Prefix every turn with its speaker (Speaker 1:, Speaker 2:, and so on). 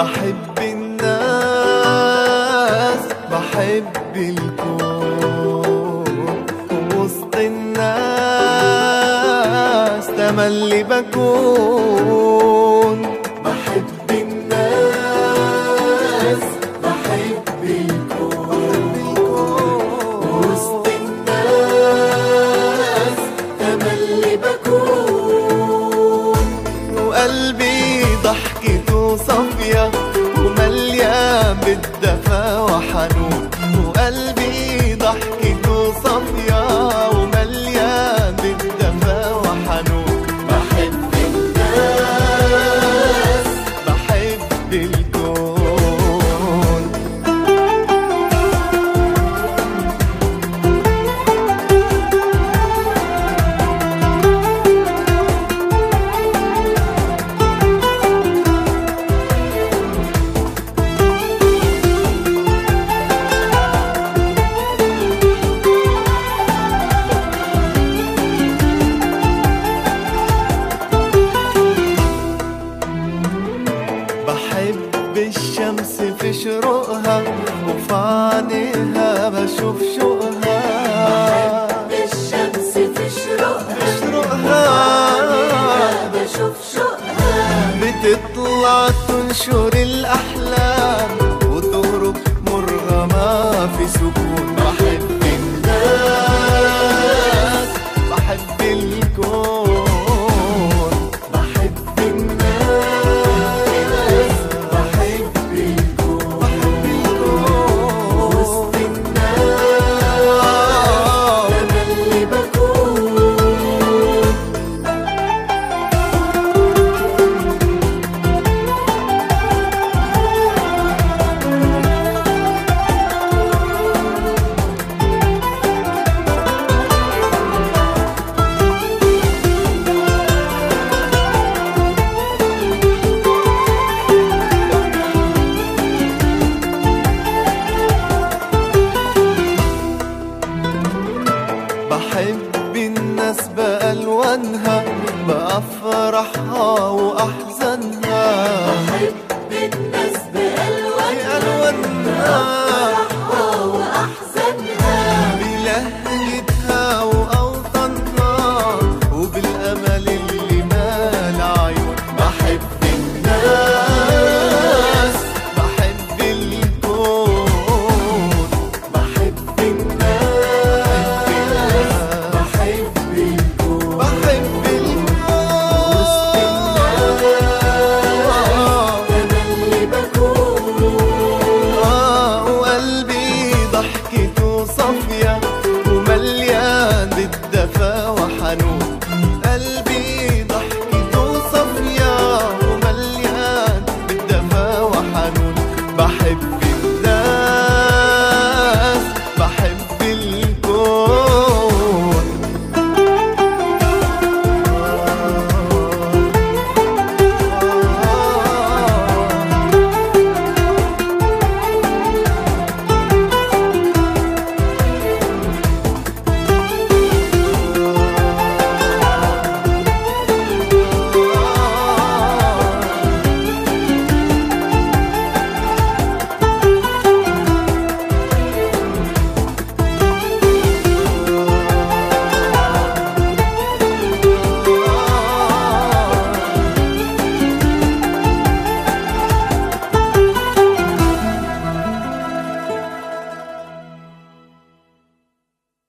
Speaker 1: بحب الناس بحب الكون. وسط الناس تملي بكون. بحب الناس بحب الكون. وسط الناس تملي بكون. وقلبي ضحكته صافية ومليان بالدفا وحنون وقلبي ضحكته صافية. وفي عينيها بشوف شوقها
Speaker 2: الشمس في شروقها
Speaker 1: شروقها
Speaker 2: بشوف شوقها
Speaker 1: بتطلع تنشر الأحلام وتهرب مرغمة في سكون. بأفرحها وأحزانها بحبك